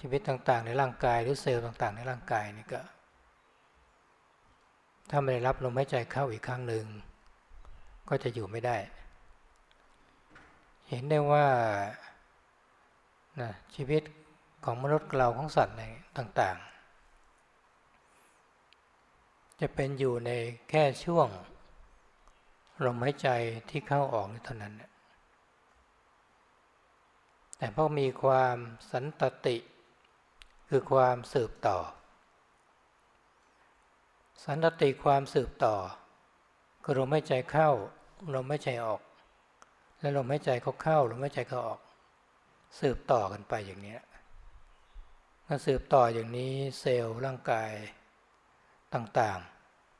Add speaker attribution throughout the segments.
Speaker 1: ชีวิตต่างๆ ในร่างกายหรือเซลล์ต่าง ๆ ในร่างกายนี่ก็ ถ้าไม่ได้รับลมหายใจเข้าอีกครั้งหนึ่งก็จะอยู่ไม่ได้ เห็นได้ว่านะชีวิตของมนุษย์เราของสัตว์ต่าง ๆ จะเป็นอยู่ในแค่ช่วงลมหายใจที่เข้าออกนี่เท่านั้น แต่พอมีความสันตติ คือความสืบต่อ สันตติความสืบต่อ คือลมหายใจเข้าลมหายใจออก แล้วลมหายใจเขาเข้าลมหายใจเขาออก สืบต่อกันไปอย่างนี้มื่อสืบต่ออย่างนี้เซลล์ร่างกายต่าง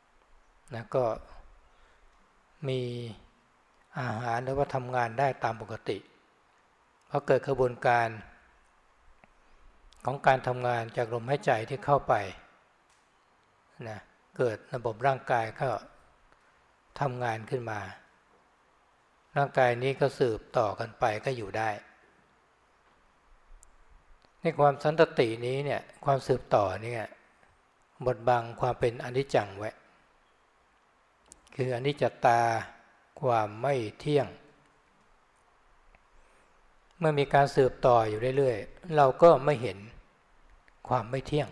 Speaker 1: ๆนะก็มีอาหารหรือว่าทำงานได้ตามปกติ เพราะเกิดกระบวนการ ของการทำงานจากลมหายใจที่เข้าไปนะเกิดระบบร่างกายก็ทำงานขึ้นมา ร่างกายนี้ก็สืบต่อกันไปก็อยู่ได้ ในความสันตตินี้เนี่ยความสืบต่อเนี่ยบดบังความเป็นอนิจจังไว้ คืออนิจจตาความไม่เที่ยง เมื่อมีการสืบต่ออยู่เรื่อยๆ เราก็ไม่เห็นความไม่เที่ยง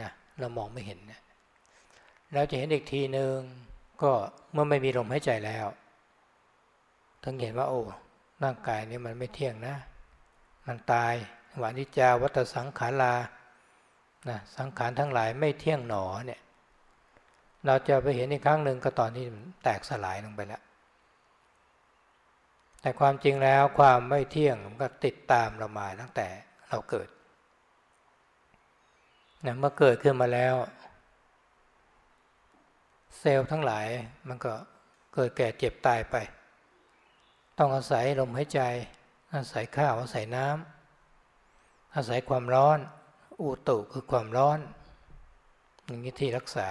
Speaker 1: นะเรามองไม่เห็นนะเราจะเห็นอีกทีหนึ่งก็เมื่อไม่มีลมหายใจแล้วถึงเห็นว่าโอ้ร่างกายนี้มันไม่เที่ยงนะ มันตายวานิจาวัตสังขารานะสังขารทั้งหลายไม่เที่ยงหนอเนี่ย เราจะไปเห็นอีกครั้งหนึ่งก็ตอนที่แตกสลายลงไปแล้ว แต่ความจริงแล้วความไม่เที่ยงมันก็ติดตามเรามาตั้งแต่เราเกิดนะเมื่อเกิดขึ้นมาแล้ว เซลล์ทั้งหลายมันก็เกิดแก่เจ็บตายไป ต้องอาศัยลมหายใจ อาศัยข้าวอาศัยน้ำอาศัยความร้อนอุตุคือความร้อน อย่างนี้ที่รักษา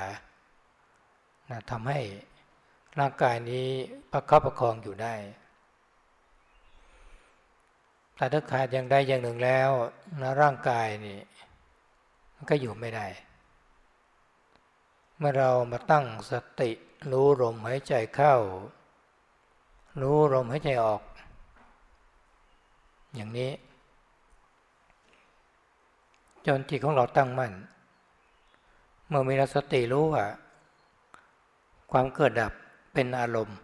Speaker 1: นะทำให้ร่างกายนี้ประคับประคองอยู่ได้ แต่ถ้าขาดอย่างใดอย่างหนึ่งแล้วนะร่างกายนี่มันก็อยู่ไม่ได้ เมื่อเรามาตั้งสติ รู้ลมหายใจเข้า รู้ลมหายใจออก อย่างนี้ จนจิตของเราตั้งมั่น เมื่อมีสติรู้ว่า ความเกิดดับเป็นอารมณ์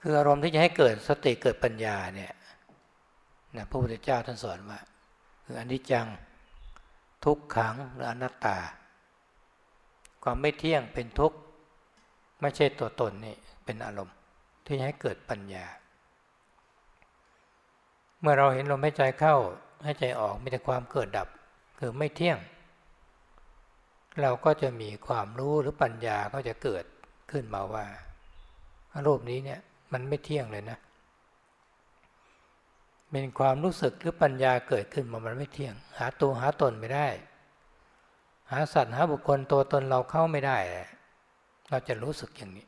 Speaker 1: คืออารมณ์ที่จะให้เกิดสติเกิดปัญญาเนี่ย นะพระพุทธเจ้าท่านสอนว่าคืออนิจจังทุกขังหรืออนัตตา ความไม่เที่ยงเป็นทุกข์ไม่ใช่ตัวตนนี่เป็นอารมณ์ ที่ให้เกิดปัญญา เมื่อเราเห็นลมหายใจเข้าหายใจออกมีแต่ความเกิดดับ คือไม่เที่ยง เราก็จะมีความรู้หรือปัญญาก็จะเกิดขึ้นมาว่าอารมณ์นี้เนี่ยมันไม่เที่ยงเลยนะ เป็นความรู้สึกหรือปัญญาเกิดขึ้นมามันไม่เที่ยง หาตัวหาตนไม่ได้ หาสัตว์หาบุคคลตัวตนเราเข้าไม่ได้ เราจะรู้สึกอย่างนี้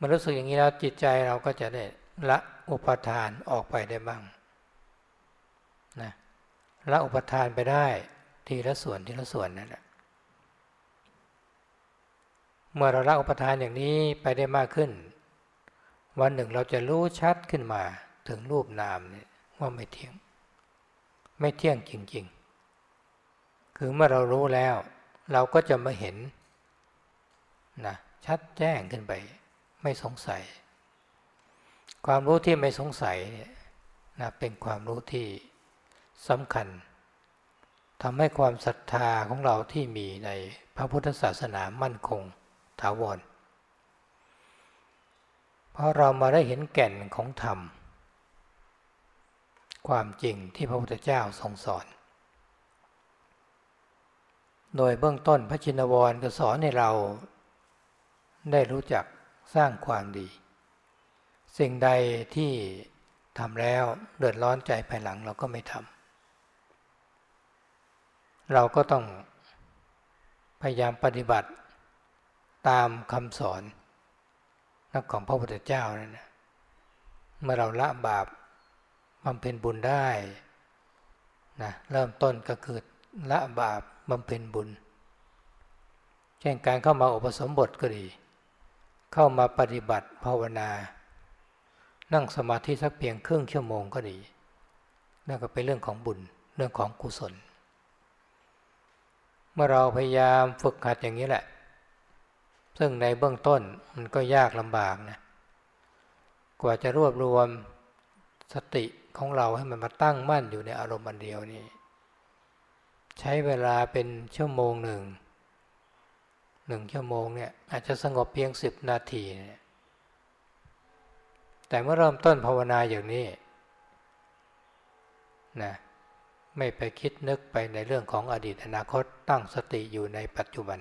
Speaker 1: มันรู้สึกอย่างนี้แล้วจิตใจเราก็จะได้ละอุปทานออกไปได้บ้างนะละอุปทานไปได้ทีละส่วนทีละส่วนนั่นแหละเมื่อเราละอุปทานอย่างนี้ไปได้มากขึ้น วันหนึ่งเราจะรู้ชัดขึ้นมา ถึงรูปนามเนี่ยว่าไม่เที่ยง ไม่เที่ยงจริง ๆ คือเมื่อเรารู้แล้ว เราก็จะมาเห็นนะชัดแจ้งขึ้นไป ไม่สงสัย ความรู้ที่ไม่สงสัยนะเป็นความรู้ที่สำคัญทำให้ความศรัทธาของเราที่มีในพระพุทธศาสนามั่นคงถาวร เพราะเรามาได้เห็นแก่นของธรรม ความจริงที่พระพุทธเจ้าทรงสอน โดยเบื้องต้นพระชินวรก็สอนให้เราได้รู้จักสร้างความดี สิ่งใดที่ทำแล้วเดือดร้อนใจภายหลังเราก็ไม่ทำเราก็ต้องพยายามปฏิบัติตามคำสอนนักของพระพุทธเจ้านั่นนะเมื่อเราละบาป บำเพ็ญบุญได้นะเริ่มต้นก็คือละบาปบำเพ็ญบุญ เช่นการเข้ามาอุปสมบทก็ดี เข้ามาปฏิบัติภาวนา นั่งสมาธิสักเพียงครึ่งชั่วโมงก็ดี นั่นก็เป็นเรื่องของบุญเรื่องของกุศล เมื่อเราพยายามฝึกหัดอย่างนี้แหละ ซึ่งในเบื้องต้นมันก็ยากลำบากนะกว่าจะรวบรวมสติ ของเราให้มันมาตั้งมั่นอยู่ในอารมณ์อันเดียวนี่ใช้เวลาเป็นชั่วโมงหนึ่งหนึ่งชั่วโมงเนี่ยอาจจะสงบเพียงสิบนาทีเนี่ยแต่เมื่อเริ่มต้นภาวนาอย่างนี้นะไม่ไปคิดนึกไปในเรื่องของอดีตอนาคตตั้งสติอยู่ในปัจจุบัน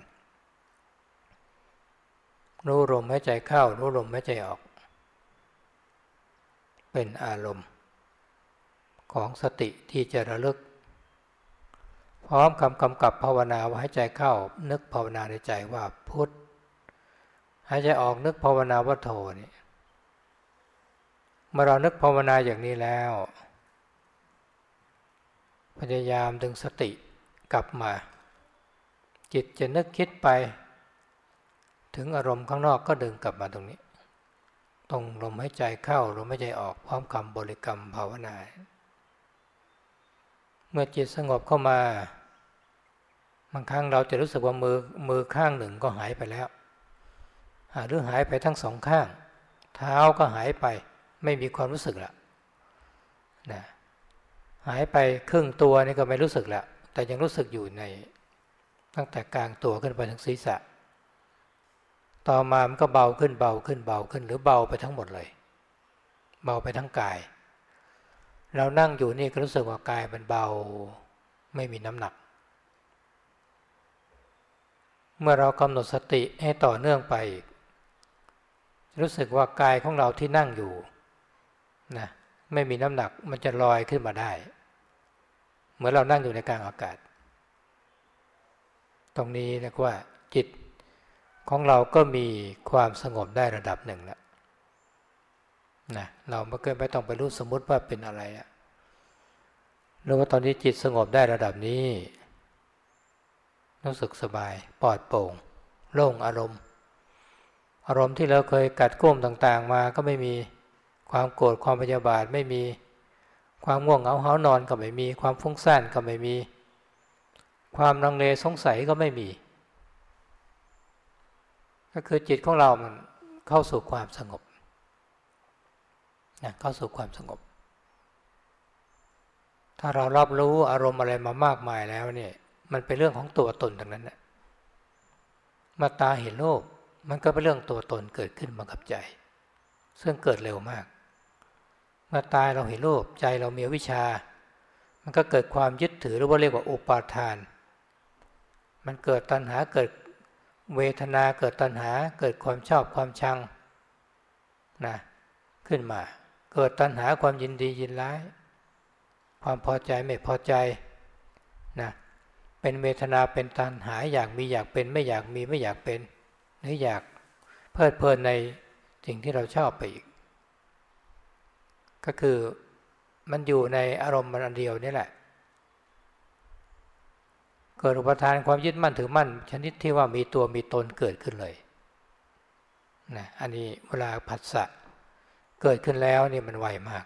Speaker 1: รู้ลมหายใจเข้า รู้ลมหายใจออก เป็นอารมณ์ ของสติที่จะระลึก พร้อมคำกำกับภาวนาว่าหายใจเข้านึกภาวนาในใจว่าพุทธใหายใจออกนึกภาวนาว่าโทนี่เมื่อเรานึกภาวนาอย่างนี้แล้ว พยายามดึงสติกลับมา จิตจะนึกคิดไป ถึงอารมณ์ข้างนอกก็ดึงกลับมาตรงนี้ ตรงลมหายใจเข้าลมหายใจออกพร้อมคำบริกรรมภาวนา เมื่อจิตสงบเข้ามา บางครั้งเราจะรู้สึกว่ามือมือข้างหนึ่งก็หายไปแล้ว หรือหายไปทั้งสองข้าง เท้าก็หายไป ไม่มีความรู้สึกละนะหายไปครึ่งตัวนี่ก็ไม่รู้สึกแล้วแต่ยังรู้สึกอยู่ในตั้งแต่กลางตัวขึ้นไปถึงศีรษะ ต่อมามันก็เบาขึ้นเบาขึ้นเบาขึ้น หรือเบาไปทั้งหมดเลย เบาไปทั้งกาย เรานั่งอยู่นี่ก็รู้สึกว่ากายมันเบา ไม่มีน้ำหนัก เมื่อเรากำหนดสติให้ต่อเนื่องไป รู้สึกว่ากายของเราที่นั่งอยู่นะไม่มีน้ำหนักมันจะลอยขึ้นมาได้ เหมือนเรานั่งอยู่ในกลางอากาศ ตรงนี้นะว่าจิตของเราก็มีความสงบได้ระดับหนึ่งแล้ว นะเราไม่เคยไม่ต้องไปรู้สมมติว่าเป็นอะไรอะรู้ว่าตอนนี้จิตสงบได้ระดับนี้ รู้สึกสบายปลอดโปร่ง โล่งอารมณ์ อารมณ์ที่เราเคยกัดก้มต่างๆมาก็ไม่มีความโกรธความพยาบาทไม่มี ความง่วงเหงาเหานอนก็ไม่มี ความฟุ้งซ่านก็ไม่มี ความรังเลสงสัยก็ไม่มี ก็คือจิตของเรามันเข้าสู่ความสงบ นะเข้าสู่ความสงบ ถ้าเรารับรู้อารมณ์อะไรมามากมายแล้วเนี่ย มันเป็นเรื่องของตัวตนทั้งนั้นแหละมาตาเห็นโลก มันก็เป็นเรื่องตัวตนเกิดขึ้นมากับใจ ซึ่งเกิดเร็วมากมื่อตายเราเห็นรูปใจเรามีวิชา มันก็เกิดความยึดถือหรือว่าเรียกว่าอุปาทาน มันเกิดตัณหาเกิดเวทนาเกิดตัณหาเกิดความชอบความชังนะขึ้นมา เกิดตัณหาความยินดียินร้าย ความพอใจไม่พอใจนะเป็นเวทนาเป็นตัณหาอยากมีอยากเป็นไม่อยากมีไม่อยากเป็นหรืออยากเพลิดเพลินในสิ่งที่เราชอบไปอีก ก็คือมันอยู่ในอารมณ์มันอันเดียวนี่แหละ เกิดอุปทานความยึดมั่นถือมั่น ชนิดที่ว่ามีตัวมีตนเกิดขึ้นเลยนะอันนี้เวลาผัสสะ เกิดขึ้นแล้วนี่มันไวมาก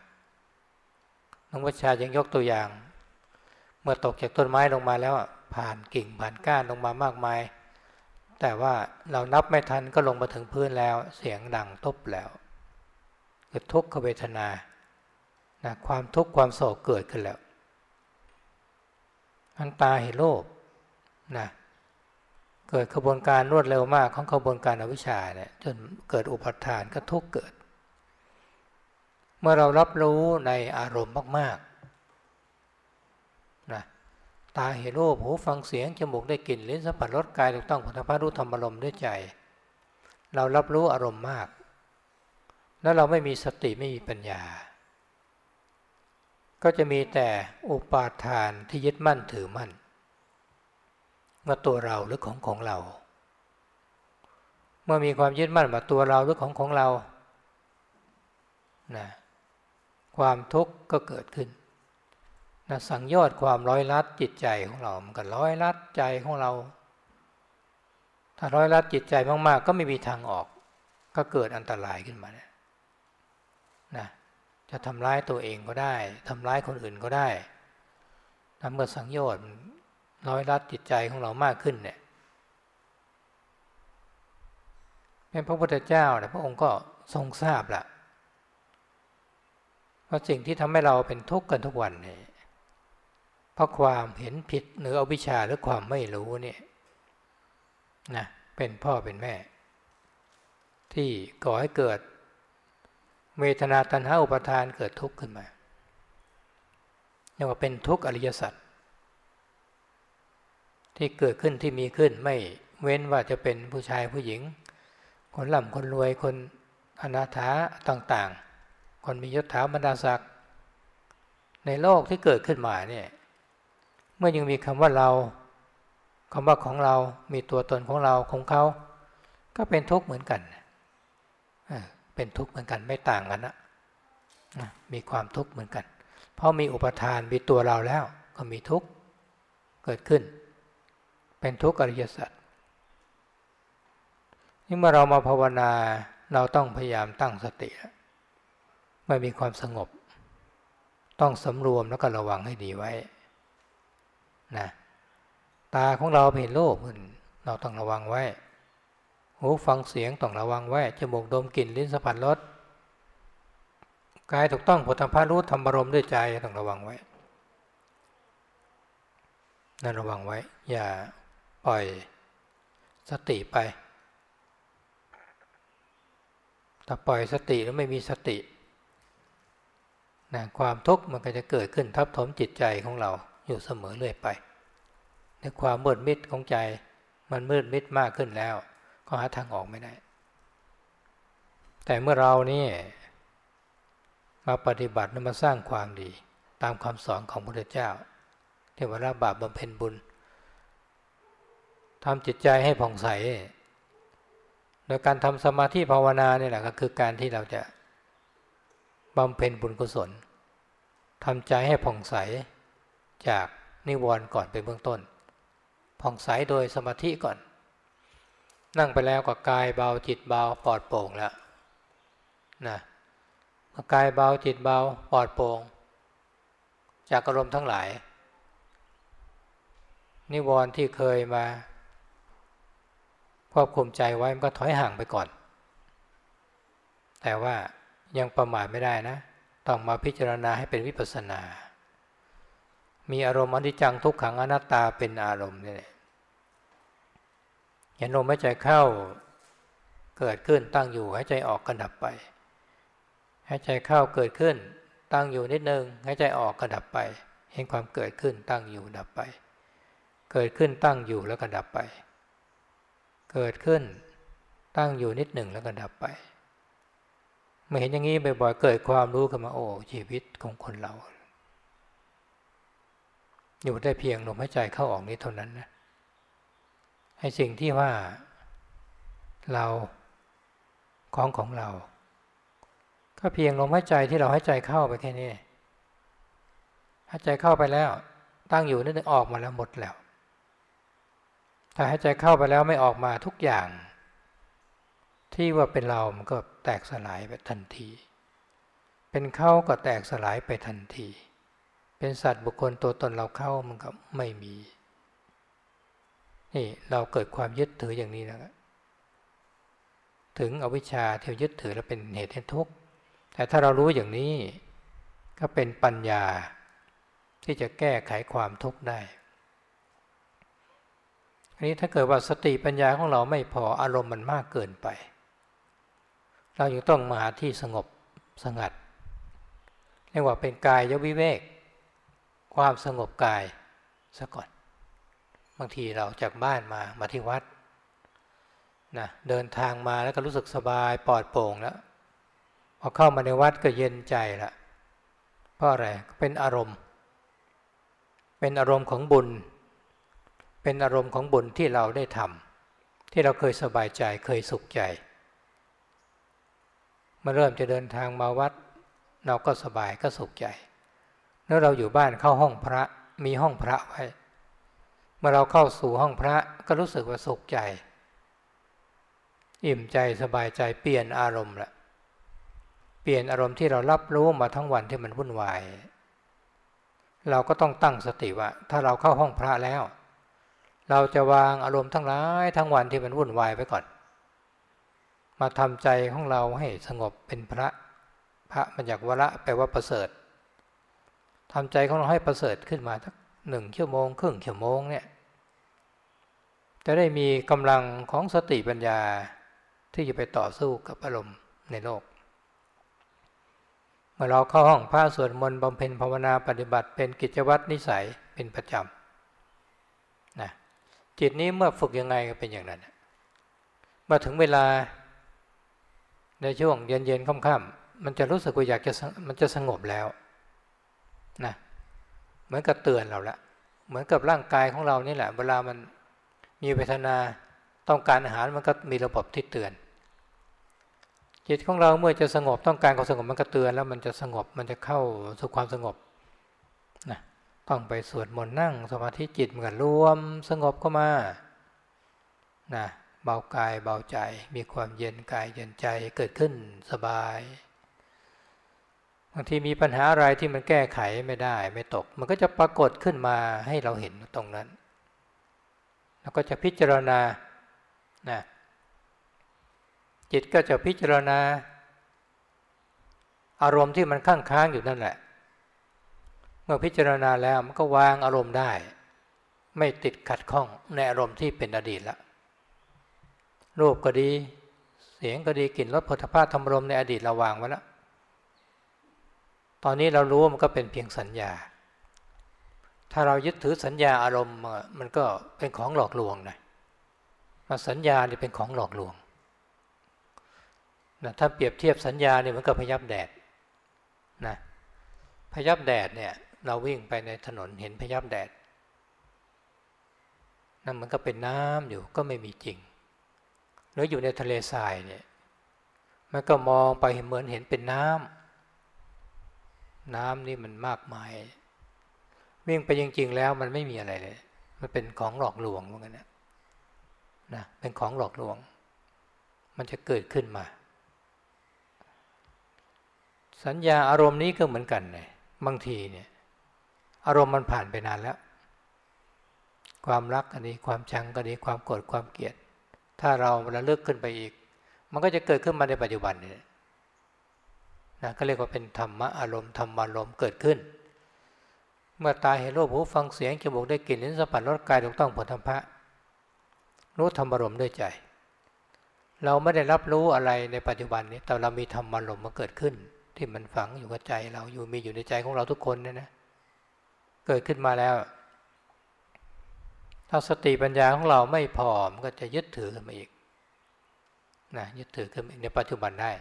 Speaker 1: น้องวัชชายังยกตัวอย่าง เมื่อตกจากต้นไม้ลงมาแล้วผ่านกิ่งผ่านก้านลงมามากมาย แต่ว่าเรานับไม่ทันก็ลงมาถึงพื้นแล้ว เสียงดังทบแล้วเกิดทุกขเวทนานะความทุกข์ความโศกเกิดขึ้นแล้วมันตาเห็นโลภนะเกิดขบวนการรวดเร็วมากของขบวนการอวิชชาเนี่ยจนเกิดอุปทานก็ทุกเกิด เมื่อเรารับรู้ในอารมณ์มากๆนะตาเห็นรูปหูฟังเสียงจมูกได้กลิ่นลิ้นสัมผัสรสกายถูกต้องผลิภัณฑ์รู้ธรรมอารมณ์ด้วยใจ เรารับรู้อารมณ์มาก แล้วเราไม่มีสติไม่มีปัญญา ก็จะมีแต่อุปาทานที่ยึดมั่นถือมั่นว่าตัวเราหรือของของเรา เมื่อมีความยึดมั่นว่าตัวเราหรือของของเรานะ ความทุกข์ก็เกิดขึ้นนะสังโยชน์ความร้อยลัดจิตใจของเรา มันก็ร้อยลัดใจของเรา ถ้าร้อยลัดจิตใจมากๆ ก็ไม่มีทางออก ก็เกิดอันตรายขึ้นมาเนี่ยนะจะทำร้ายตัวเองก็ได้ทำร้ายคนอื่นก็ได้ถ้าเมื่อสังโยชน์ร้อยลัดจิตใจของเรามากขึ้นเนี่ยเป็นพระพุทธเจ้าเนี่ยพระองค์ก็ทรงทราบละ ว่าะสิ่งที่ทำให้เราเป็นทุกข์กันทุกวันเนี่ยเพราะความเห็นผิดหรืออวิชชาหรือความไม่รู้เนี่ยนะเป็นพ่อเป็นแม่ ที่ก่อให้เกิดเวทนาตัณหาอุปทานเกิดทุกข์ขึ้นมาเรียกว่าเป็นทุกข์อริยสัจที่เกิดขึ้นที่มีขึ้นไม่เว้นว่าจะเป็นผู้ชายผู้หญิง คนร่ำคนรวยคนอนาถาต่างๆ คนมียศถาบรรดาศักดิ์ในโลกที่เกิดขึ้นมาเนี่ยเมื่อยังมีคำว่าเราคำว่าของเรา มีตัวตนของเราของเขา ก็เป็นทุกข์เหมือนกัน เป็นทุกข์เหมือนกันไม่ต่างกันนะมีความทุกข์เหมือนกัน เพราะมีอุปทานมีตัวเราแล้ว ก็มีทุกข์เกิดขึ้น เป็นทุกข์อริยสัจนี่เมื่อเรามาภาวนาเราต้องพยายามตั้งสติแล้ว เมื่อมีความสงบ ต้องสำรวมแล้วก็ระวังให้ดีไว้นะตาของเราเห็นโลกเราต้องระวังไว้หูฟังเสียงต้องระวังไว้จมูกดมกลิ่นลิ้นสัมผัสรสกายถูกต้องผลธรรมรู้ธรรมรมด้วยใจต้องระวังไว้นั่นระวังไว้ อย่าปล่อยสติไปถ้าปล่อยสติแล้วไม่มีสติ นะความทุกข์มันก็จะเกิดขึ้นทับถมจิตใจของเราอยู่เสมอเรื่อยไปในความมืดมิดของใจมันมืดมิดมากขึ้นแล้ว ก็หาทางออกไม่ได้ แต่เมื่อเรานี่มาปฏิบัติมาสร้างความดีตามคำสอนของพระพุทธเจ้าที่ว่าละบาปบำเพ็ญบุญทำจิตใจให้ผ่องใสโดยการทำสมาธิภาวนาเนี่ยแหละก็คือการที่เราจะ บำเพ็ญบุญกุศลทำใจให้ผ่องใสจากนิวรณ์ก่อนเป็นเบื้องต้น ผ่องใสโดยสมาธิก่อน นั่งไปแล้วก็กายเบาจิตเบาปลอดโปร่งแล้วนะกายเบาจิตเบาปลอดโปร่งจากอารมณ์ทั้งหลาย นิวรณ์ที่เคยมาควบคุมใจไว้มันก็ถอยห่างไปก่อน แต่ว่า ยังประมาทไม่ได้นะ ต้องมาพิจารณาให้เป็นวิปัสนา มีอารมณ์อนิจจังทุกขังอนัตตาเป็นอารมณ์นี่แหละเห็นลมหายใจเข้าเกิดขึ้นตั้งอยู่หายใจออกกระดับไปหายใจเข้าเกิดขึ้น ตั้งอยู่นิดนึงหายใจออกกระดับไป เห็นความเกิดขึ้นตั้งอยู่ดับไป เกิดขึ้นตั้งอยู่แล้วก็ดับไป เกิดขึ้นตั้งอยู่นิดหนึ่งแล้วก็ดับไป เมื่อเห็นอย่างนี้บ่อยๆเกิดความรู้ขึ้นมาโอ้ชีวิตของคนเรา อยู่ได้เพียงลมหายใจเข้าออกนี้เท่านั้นนะให้สิ่งที่ว่าเราของของเรา ก็เพียงลมหายใจที่เราหายใจเข้าไปแค่นี้หายใจเข้าไปแล้ว ตั้งอยู่นิดนึงออกมาแล้วหมดแล้ว ถ้าหายใจเข้าไปแล้วไม่ออกมาทุกอย่าง ที่ว่าเป็นเรามันก็ แตกสลายไปทันที เป็นเข้าก็แตกสลายไปทันที เป็นสัตว์บุคคลตัวตนเราเข้ามันก็ไม่มี นี่เราเกิดความยึดถืออย่างนี้นะถึงอวิชชาที่ยึดถือแล้วเป็นเหตุให้ทุกข์ แต่ถ้าเรารู้อย่างนี้ก็เป็นปัญญาที่จะแก้ไขความทุกข์ได้อันนี้ถ้าเกิดว่าสติปัญญาของเราไม่พออารมณ์มันมากเกินไป เราอยังต้องมาหาที่สงบสงัดเรียกว่าเป็นกายยวิเวก ความสงบกายซะก่อน บางทีเราจากบ้านมามาที่วัดนะเดินทางมาแล้วก็รู้สึกสบายปลอดโปร่งแล้วพอเข้ามาในวัดก็เย็นใจละเพราะอะไรเป็นอารมณ์ เป็นอารมณ์ของบุญ เป็นอารมณ์ของบุญที่เราได้ทำที่เราเคยสบายใจเคยสุขใจ มื่อเริ่มจะเดินทางมาวัด เราก็สบายก็สุขใจเมื่อเราอยู่บ้านเข้าห้องพระมีห้องพระไว้ เมื่อเราเข้าสู่ห้องพระก็รู้สึกว่าสุขใจ อิ่มใจสบายใจเปลี่ยนอารมณ์ละเปลี่ยนอารมณ์ที่เรารับรู้มาทั้งวันที่มันวุ่นวาย เราก็ต้องตั้งสติว่า ถ้าเราเข้าห้องพระแล้ว เราจะวางอารมณ์ทั้งหลายทั้งวันที่มันวุ่นวายไปก่อน มาทำใจของเราให้สงบเป็นพระ พระมาจากวระแปลว่าประเสริฐทำใจของเราให้ประเสริฐขึ้นมาสักหนึ่งชั่วโมงครึ่งชั่วโมงเนี่ยจะได้มีกำลังของสติปัญญาที่จะไปต่อสู้กับอารมณ์ในโลก เมื่อเราเข้าห้องพระสวดมนต์บำเพ็ญภาวนาปฏิบัติเป็นกิจวัตรนิสัยเป็นประจำนะจิตนี้เมื่อฝึกยังไงก็เป็นอย่างนั้นมาถึงเวลา ในช่วงเย็นๆค่ำๆมันจะรู้สึกว่าอยากจะมันจะสงบแล้วนะเหมือนกับเตือนเราละเหมือนกับร่างกายของเรานี่แหละ เวลามันมีเวทนาต้องการอาหารมันก็มีระบบที่เตือน จิตของเราเมื่อจะสงบต้องการความสงบมันก็เตือนแล้วมันจะสงบมันจะเข้าสู่ความสงบนะต้องไปสวดมนต์นั่งสมาธิจิตมันก็รวมสงบเข้ามานะ เบากายเบาใจ มีความเย็นกายเย็นใจเกิดขึ้นสบายบางทีมีปัญหาอะไรที่มันแก้ไขไม่ได้ไม่ตก มันก็จะปรากฏขึ้นมาให้เราเห็นตรงนั้น แล้วก็จะพิจารณานะจิตก็จะพิจารณา อารมณ์ที่มันค้างค้างอยู่นั่นแหละ เมื่อพิจารณาแล้วมันก็วางอารมณ์ได้ ไม่ติดขัดข้องในอารมณ์ที่เป็นอดีตละ รูปก็ดี เสียงก็ดีกลิ่นรสผลิภัณฑ์ธรรมรมในอดีตเราวางไว้แล้วตอนนี้เรารู้มันก็เป็นเพียงสัญญา ถ้าเรายึดถือสัญญาอารมณ์มันก็เป็นของหลอกลวงนะสัญญาเนี่เป็นของหลอกลวงนะถ้าเปรียบเทียบสัญญาเนี่ยมันก็พยับแดดนะพยับแดดเนี่ย เราวิ่งไปในถนนเห็นพยับแดดนั่นมันก็เป็นน้ำอยู่ก็ไม่มีจริง รืออยู่ในทะเลทรายเนี่ยมันก็มองไปเหมือนเห็นเป็นน้ำน้ำนี่มันมากมาย วิ่งไปจริง ๆ แล้วมันไม่มีอะไรเลย มันเป็นของหลอกลวงเหมือนกันนะนะเป็นของหลอกลวง มันจะเกิดขึ้นมา สัญญาอารมณ์นี้ก็เหมือนกันเลยบางทีเนี่ย อารมณ์มันผ่านไปนานแล้ว ความรักก็ดีความชังก็ดีความโกรธความเกลียด ถ้าเราระลึกขึ้นไปอีก มันก็จะเกิดขึ้นมาในปัจจุบันนี่นะก็เรียกว่าเป็นธรรมะอารมณ์ธรรมารมณ์เกิดขึ้น เมื่อตาเห็นรูปหูฟังเสียงจมูกได้กลิ่นลิ้นสัมผัสรสกายถูกต้องผลธรรมะรู้ธรรมารมณ์ด้วยใจ เราไม่ได้รับรู้อะไรในปัจจุบันนี้แต่เรามีธรรมารมณ์มาเกิดขึ้น ที่มันฝังอยู่กับใจเราอยู่มีอยู่ในใจของเราทุกคนเนี่ยนะเกิดขึ้นมาแล้ว ถ้าสติปัญญาของเราไม่พอมันก็จะยึดถือขึ้นมาอีกนะยึดถือขึ้นในปัจจุบันได้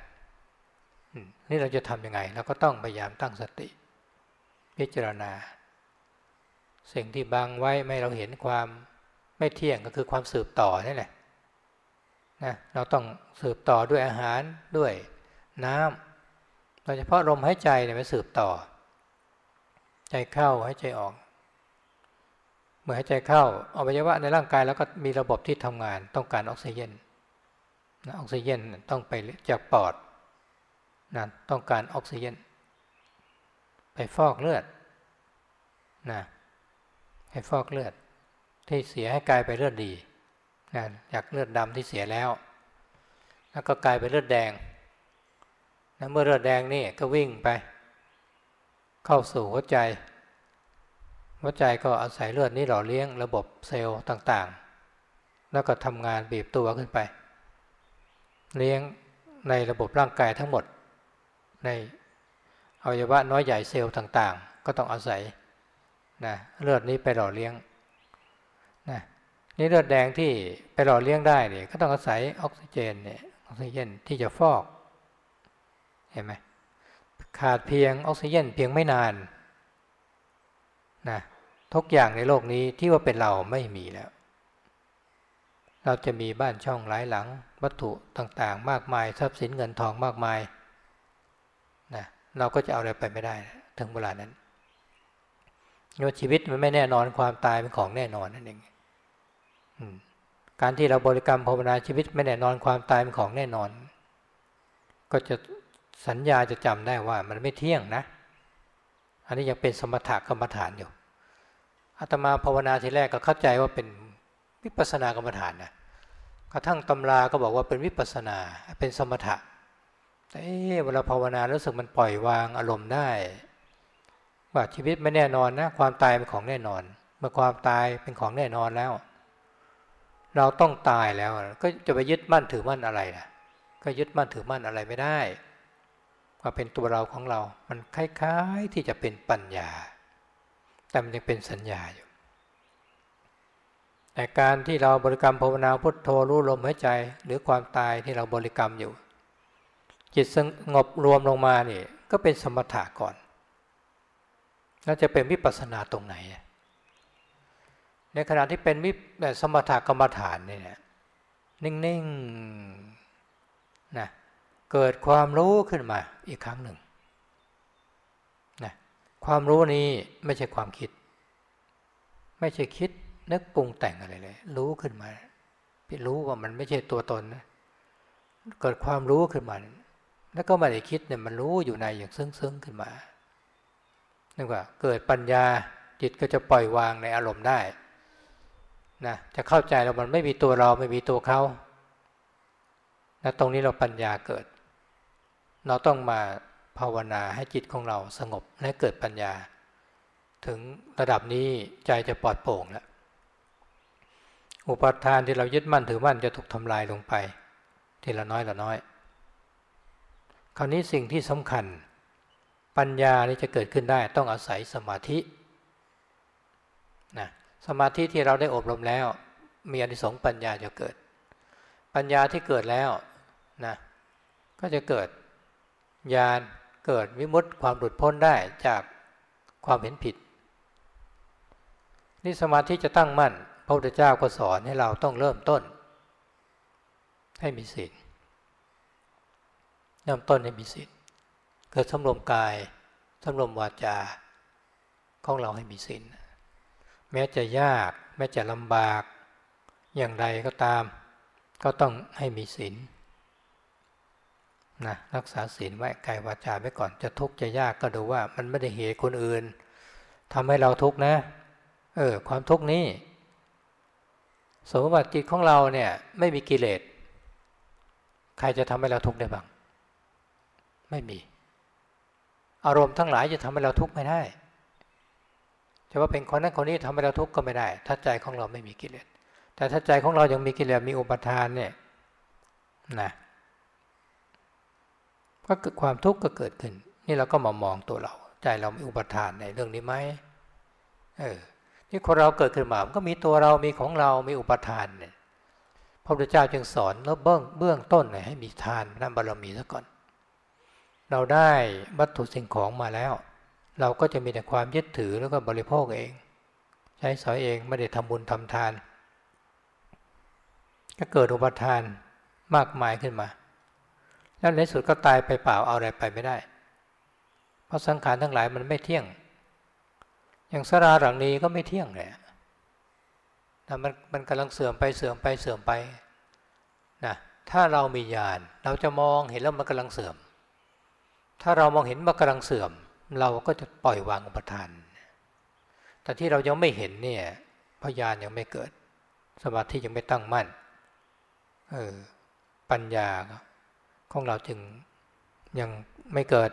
Speaker 1: นี่เราจะทำยังไงเราก็ต้องพยายามตั้งสติ พิจารณา สิ่งที่บังไว้ไม่เราเห็นความไม่เที่ยงก็คือความสืบต่อนี่แหละนะเราต้องสืบต่อด้วยอาหารด้วยน้ำโดยเฉพาะลมหายใจเนี่ยมันสืบต่อ ใจเข้าหายใจออก เมื่อหายใจเข้าอวัยวะในร่างกายแล้วก็มีระบบที่ทำงานต้องการออกซิเจนออกซิเจนต้องไปจากปอดนะต้องการออกซิเจนไปฟอกเลือดนะให้ฟอกเลือด ที่เสียให้กลายไปเลือดดีนะจากเลือดดำที่เสียแล้ว แล้วก็กลายเป็นเลือดแดงนะเมื่อเลือดแดงนี่ก็วิ่งไป เข้าสู่หัวใจ หัวใจก็อาศัยเลือดนี้หล่อเลี้ยงระบบเซลล์ต่างๆ แล้วก็ทำงานบีบตัวขึ้นไป เลี้ยงในระบบร่างกายทั้งหมด ในอวัยวะน้อยใหญ่เซลล์ต่างๆ ก็ต้องอาศัยนะเลือดนี้ไปหล่อเลี้ยงนะนี่เลือดแดงที่ไปหล่อเลี้ยงได้เนี่ยก็ต้องอาศัยออกซิเจนเนี่ยออกซิเจนที่จะฟอกเห็นไหมขาดเพียงออกซิเจนเพียงไม่นานนะ ทุกอย่างในโลกนี้ที่ว่าเป็นเราไม่มีแล้ว เราจะมีบ้านช่องหลายหลัง วัตถุต่างๆ มากมายทรัพย์สินเงินทองมากมายนะเราก็จะเอาอะไรไปไม่ได้ถึงเวลานั้นว่าชีวิตมันไม่แน่นอนความตายเป็นของแน่นอนนั่นเองการที่เราบริกรรมภาวนาชีวิตไม่แน่นอนความตายเป็นของแน่นอน ก็จะสัญญาจะจำได้ว่ามันไม่เที่ยงนะ อันนี้ยังเป็นสมถะกรรมฐานอยู่ อาตมาภาวนาทีแรกก็เข้าใจว่าเป็นวิปัสสนากรรมฐานนะกระทั่งตำราก็บอกว่าเป็นวิปัสสนาเป็นสมถะแต่เวลาภาวนารู้สึกมันปล่อยวางอารมณ์ได้ ว่าชีวิตไม่แน่นอนนะความตายเป็นของแน่นอน เมื่อความตายเป็นของแน่นอนแล้ว เราต้องตายแล้ว ก็จะไปยึดมั่นถือมั่นอะไรนะก็ยึดมั่นถือมั่นอะไรไม่ได้ว่าเป็นตัวเราของเรา มันคล้ายๆที่จะเป็นปัญญา แต่มันยังเป็นสัญญาอยู่แต่การที่เราบริกรรมภาวนาพุทโธรู้ลมหายใจหรือความตายที่เราบริกรรมอยู่ จิตสงบรวมลงมานี่ก็เป็นสมถะก่อน แล้วจะเป็นวิปัสสนาตรงไหน ในขณะที่เป็นวิสมถะกรรมฐานเนี่ยนิ่งๆนะเกิดความรู้ขึ้นมาอีกครั้งหนึ่ง ความรู้นี้ไม่ใช่ความคิด ไม่ใช่คิดนึกปรุงแต่งอะไรเลย รู้ขึ้นมาพี่รู้ว่ามันไม่ใช่ตัวตนนะเกิดความรู้ขึ้นมา แล้วก็ไม่ได้คิดเนี่ยมันรู้อยู่ในอย่างซึ้งๆขึ้นมานึกว่าเกิดปัญญาจิตก็จะปล่อยวางในอารมณ์ได้นะจะเข้าใจแล้วมันไม่มีตัวเราไม่มีตัวเขานะตรงนี้เราปัญญาเกิด เราต้องมา ภาวนาให้จิตของเราสงบและเกิดปัญญา ถึงระดับนี้ใจจะปลอดโปร่งแล้วอุปทานที่เรายึดมั่นถือมั่นจะถูกทำลายลงไป ทีละน้อยละน้อย คราวนี้สิ่งที่สำคัญ ปัญญานี่จะเกิดขึ้นได้ต้องอาศัยสมาธินะสมาธิที่เราได้อบรมแล้ว มีอนิสงส์ปัญญาจะเกิด ปัญญาที่เกิดแล้วนะก็จะเกิดญาณ เกิดวิมุตติความหลุดพ้นได้จากความเห็นผิด นี่สมาธิจะตั้งมั่นพระพุทธเจ้าก็สอนให้เราต้องเริ่มต้น ให้มีศีลเริ่มต้นให้มีศีลเกิดสำรวมกายสำรวมวาจาของเราให้มีศีลแม้จะยาก แม้จะลำบากอย่างไรก็ตาม ก็ต้องให้มีศีล นะรักษาศีลไว้กายวาจาไว้ก่อนจะทุกข์จะยากก็ดูว่ามันไม่ได้เหตุคนอื่นทำให้เราทุกข์นะ เออความทุกข์นี้ สมมติว่าจิตของเราเนี่ยไม่มีกิเลสใครจะทำให้เราทุกข์ได้บ้าง ไม่มี อารมณ์ทั้งหลายจะทำให้เราทุกข์ไม่ได้จะว่าเป็นคนนั้นคนนี้ทำให้เราทุกข์ก็ไม่ได้ ถ้าใจของเราไม่มีกิเลสแต่ถ้าใจของเรายังมีกิเลสมีอุปทานเนี่ยนะ ก็เกิดความทุกข์ก็เกิดขึ้น นี่เราก็มามองตัวเรา ใจเรามีอุปทานในเรื่องนี้ไหมเออที่คนเราเกิดขึ้นมามันก็มีตัวเรามีของเรามีอุปทานเนี่ยพระพุทธเจ้าจึงสอนแล้วเบื้องเบื้องต้นเนี่ยให้มีทานนั่นบารมีซะก่อน เราได้วัตถุสิ่งของมาแล้ว เราก็จะมีแต่ความยึดถือแล้วก็บริโภคเอง ใช้สอยเองไม่ได้ทำบุญทำทาน ก็เกิดอุปทานมากมายขึ้นมา แล้วในสุดก็ตายไปเปล่าเอาอะไรไปไม่ได้ เพราะสังขารทั้งหลายมันไม่เที่ยง อย่างสราหลังนี้ก็ไม่เที่ยงเลยนะมันมันกำลังเสื่อมไปเสื่อมไปเสื่อมไปนะถ้าเรามีญาณเราจะมองเห็นแล้วมันกำลังเสื่อม ถ้าเรามองเห็นมันกำลังเสื่อม เราก็จะปล่อยวางอุปทาน แต่ที่เรายังไม่เห็นเนี่ยพยานยังไม่เกิด สมาธิยังไม่ตั้งมั่นเออปัญญา ของเราจึงยังไม่เกิด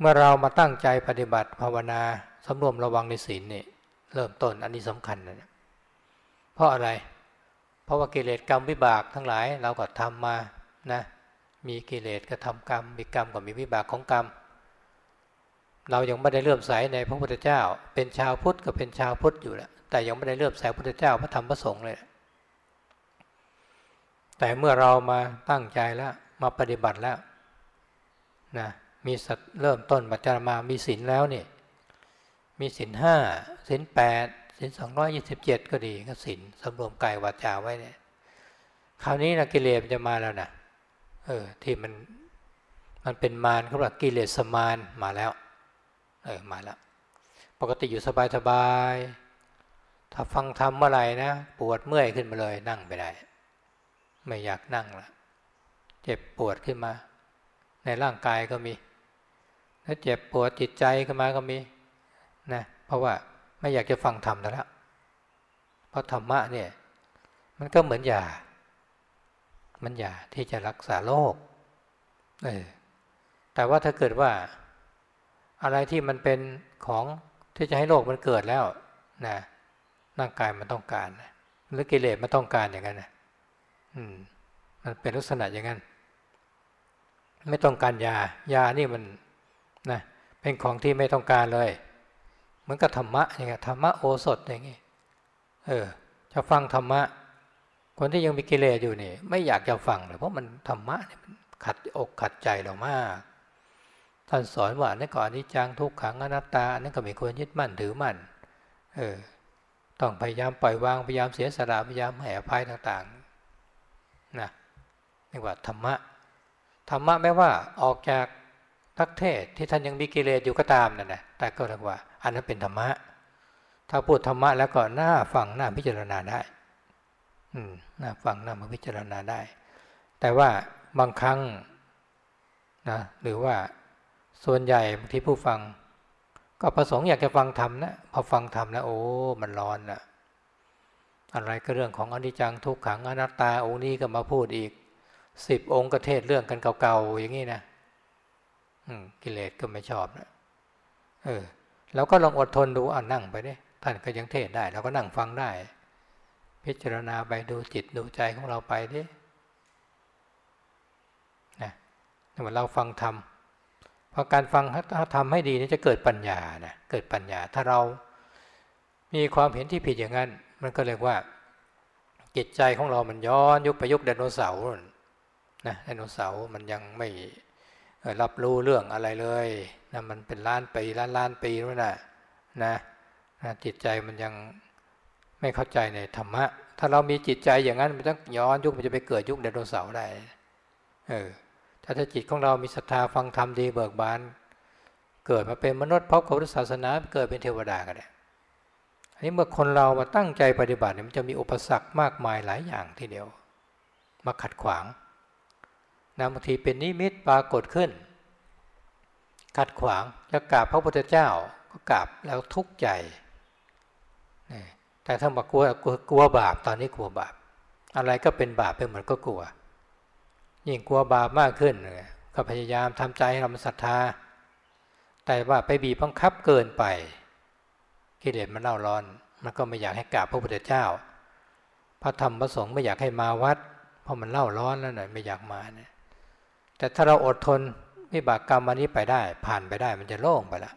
Speaker 1: เมื่อเรามาตั้งใจปฏิบัติภาวนาสำรวมระวังในศีลนี่เริ่มต้นอันนี้สำคัญนะเพราะอะไร เพราะว่ากิเลสกรรมวิบากทั้งหลายเราก็ทำมานะมีกิเลสก็ทำกรรม มีกรรมก็มีวิบากของกรรม เรายังไม่ได้เลื่อมใสในพระพุทธเจ้า เป็นชาวพุทธก็เป็นชาวพุทธอยู่แหละแต่ยังไม่ได้เลื่อมใสพระพุทธเจ้าพระธรรมพระสงฆ์เลย แต่เมื่อเรามาตั้งใจแล้วมาปฏิบัติแล้วนะมีสัตเริ่มต้นปัจจามามีศีลแล้วนี่มีศีลห้าศีลแปดศีลสองร้อยยี่สิบเจ็ดก็ดีก็ศีลสำรวมกายวาจาไว้เนี่ยคราวนี้นะกิเลสจะมาแล้วนะเออที่มันมันเป็นมารเขาบอกกิเลสสมานมาแล้วเออมาแล้ว ปกติอยู่สบายๆถ้าฟังธรรมเมื่อไหร่นะ ปวดเมื่อยขึ้นมาเลยนั่งไปได้ ไม่อยากนั่งละเจ็บปวดขึ้นมา ในร่างกายก็มี แล้วเจ็บปวดจิตใจขึ้นมาก็มีนะเพราะว่าไม่อยากจะฟังธรรมแล้วเพราะธรรมะเนี่ย มันก็เหมือนยา มันยาที่จะรักษาโรคเออแต่ว่าถ้าเกิดว่า อะไรที่มันเป็นของที่จะให้โรคมันเกิดแล้วนะร่างกายมันต้องการหรือกิเลสมันต้องการอย่างนั้นนะ มันเป็นลักษณะอย่างนั้น ไม่ต้องการยา ยานี่มันนะเป็นของที่ไม่ต้องการเลยเหมือนกับธรรมะอย่างเงี้ยธรรมะโอสถอย่างเงี้ยเออ จะฟังธรรมะ คนที่ยังมีกิเลสอยู่นี่ ไม่อยากจะฟังเลยเพราะมันธรรมะเนี่ยมันขัดอกขัดใจเรามากท่านสอนว่านี่ก่อนนี้จังทุกขังอนัตตานนั้นก็ไม่ควรยึดมั่นถือมั่นเออต้องพยายามปล่อยวางพยายามเสียสละพยายามให้อภัยต่าง นะเรียกว่าธรรมะธรรมะแม้ว่าออกจากทักเทศที่ท่านยังมีกิเลสอยู่ก็ตามนั่นแหละแต่ก็เรียกว่า อันนั้นเป็นธรรมะ ถ้าพูดธรรมะแล้วก็น่าฟังน่าพิจารณาได้ อืมน่าฟังน่ามาพิจารณาได้ แต่ว่าบางครั้งนะหรือว่าส่วนใหญ่ที่ผู้ฟัง ก็ประสงค์อยากจะฟังธรรมนะพอฟังธรรมแล้วโอ้ มันร้อนนะ อะไรก็เรื่องของอนิจจังทุกขังอนัตตาองค์นี้ก็มาพูดอีกสิบองค์ก็เทศเรื่องกันเก่าๆอย่างนี้นะกิเลสก็ไม่ชอบนะเออเราก็ลองอดทนดูอ่านั่งไปดิท่านก็ยังเทศได้เราก็นั่งฟังได้ พิจารณาไปดูจิตดูใจของเราไปดินะเมื่อเราฟังธรรมพอการฟังถ้าทำให้ดีนี่จะเกิดปัญญานะเกิดปัญญา ถ้าเรามีความเห็นที่ผิดอย่างนั้น มันก็เรียกว่า จิตใจของเรามันย้อนยุคไปยุคไดโนเสาร์นะไดโนเสาร์มันยังไม่รับรู้เรื่องอะไรเลยนะมันเป็นล้านปีล้านล้านปีแล้วนะนะนะจิตใจมันยังไม่เข้าใจในธรรมะ ถ้าเรามีจิตใจอย่างนั้นมันต้องย้อนยุคมันจะไปเกิดยุคไดโนเสาร์ได้เออถ้าถ้าจิตของเรามีศรัทธาฟังธรรมดีเบิกบาน เกิดมาเป็นมนุษย์พบกับพุทธศาสนาเกิดเป็นเทวดากันเนี่ย อันนี้เมื่อคนเรามาตั้งใจปฏิบัติเนี่ยมันจะมีอุปสรรคมากมายหลายอย่างทีเดียว มาขัดขวางนะบางทีเป็นนิมิตปรากฏขึ้น ขัดขวางจะกราบพระพุทธเจ้าก็กราบแล้วทุกข์ใจแต่ถ้าบอกลัวกลัวบาปตอนนี้กลัวบาป อะไรก็เป็นบาปไปหมือนก็กลัว ยิ่งกลัวบาปมากขึ้นก็พยายามทำใจให้เราศรัทธา แต่ว่าไปบีบบังคับเกินไป กิเลสมันเล่าร้อน มันก็ไม่อยากให้กราบพระพุทธเจ้า พระธรรมพระสงฆ์ไม่อยากให้มาวัด เพราะมันเล่าร้อนแล้วหน่อยไม่อยากมาเนี่ยแต่ถ้าเราอดทนวิบากกรรมอันนี้ไปได้ ผ่านไปได้มันจะโล่งไปละ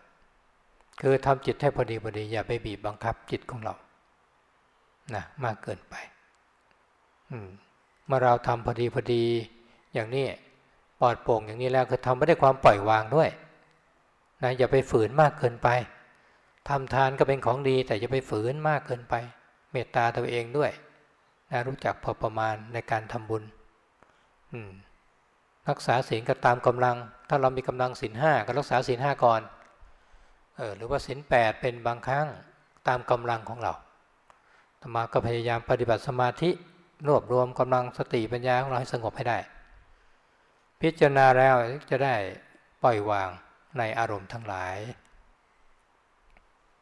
Speaker 1: คือทำจิตให้พอดีพอดีอย่าไปบีบบังคับจิตของเรานะมากเกินไปเมื่อเราทำพอดีพอดีอย่างนี้ปลอดโปร่งอย่างนี้แล้วคือทำไม่ได้ความปล่อยวางด้วยนะอย่าไปฝืนมากเกินไป ทำทานก็เป็นของดีแต่อย่าไปฝืนมากเกินไป เมตตาตัวเองด้วยนะรู้จักพอประมาณในการทำบุญรักษาศีลก็ตามกำลัง ถ้าเรามีกำลังศีลห้าก็รักษาศีลห้าก่อนเออหรือว่าศีลแปดเป็นบางครั้งตามกำลังของเราธรรมาก็พยายามปฏิบัติสมาธิรวบรวมกำลังสติปัญญาของเราให้สงบให้ได้ พิจารณาแล้วจะได้ปล่อยวางในอารมณ์ทั้งหลาย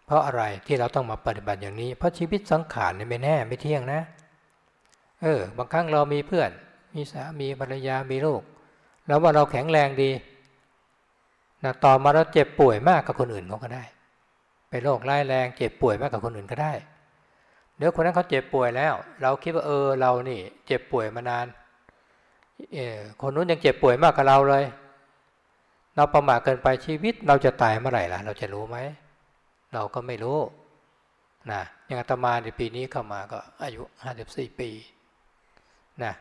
Speaker 1: เพราะอะไรที่เราต้องมาปฏิบัติอย่างนี้ เพราะชีวิตสังขารเนี่ยไม่แน่ไม่เที่ยงนะ เออ บางครั้งเรามีเพื่อน มีสามีภรรยามีลูกแล้วว่าเราแข็งแรงดีนะต่อมาเราเจ็บป่วยมากกับคนอื่นเขาก็ได้ เป็นโรคร้ายแรงเจ็บป่วยมากกับคนอื่นก็ได้เดี๋ยวคนนั้นเขาเจ็บป่วยแล้ว เราคิดว่าเออเรานี่ เจ็บป่วยมานานเออคนนู้นยังเจ็บป่วยมากกับเราเลย เราประมาทเกินไปชีวิตเราจะตายเมื่อไหร่ล่ะ เราจะรู้ไหม เราก็ไม่รู้นะอย่างอาตมาในปีนี้เข้ามาก็อายุห้าสิบสี่ปีนะ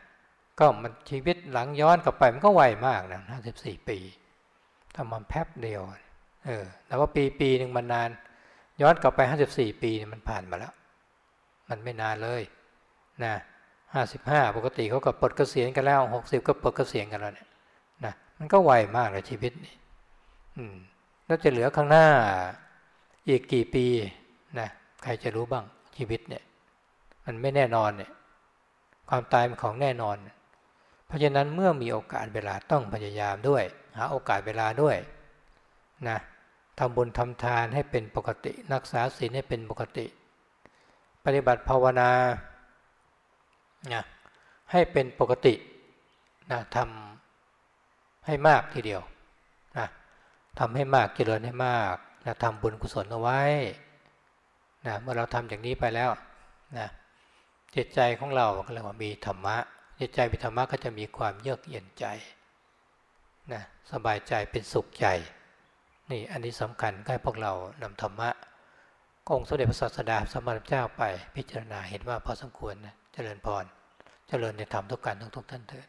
Speaker 1: ก็มันชีวิตหลังย้อนกลับไปมันก็ไวมากนะห้าสิบสี่ปีทำมันแป๊บเดียวเออแต่ว่าปีปีหนึ่งมันนาน ย้อนกลับไปห้าสิบสี่ปีมันผ่านมาแล้ว มันไม่นานเลยนะห้าสิบห้าปกติเขาก็ปลดเกษียณกันแล้วหกสิบก็ปลดเกษียณกันแล้วเนี่ยนะมันก็ไวมากเลยชีวิตนี่อืมแล้วจะเหลือข้างหน้า อีกกี่ปีนะใครจะรู้บ้างชีวิตเนี่ย มันไม่แน่นอนเนี่ย ความตายเป็นของแน่นอน เพราะฉะนั้นเมื่อมีโอกาสเวลาต้องพยายามด้วย หาโอกาสเวลาด้วยนะทำบุญทำทานให้เป็นปกติรักษาศีลให้เป็นปกติ ปฏิบัติภาวนานะให้เป็นปกตินะทำให้มากทีเดียวนะทำให้มากเจริญให้มาก นะทำบุญกุศลเอาไว้นะเมื่อเราทำอย่างนี้ไปแล้วนะจิตใจของเราก็เรียกว่ามีธรรมะ จิตใจมีธรรมะก็จะมีความเยือกเย็นใจนะสบายใจเป็นสุขใจนี่อันนี้สำคัญให้พวกเรานำธรรมะองค์สมเด็จพระศาสดาสมมาเจ้าไปพิจารณาเห็นว่าพอสมควรนะเจริญพร เจริญในธรรมทุกการทุกทุกท่านเถิด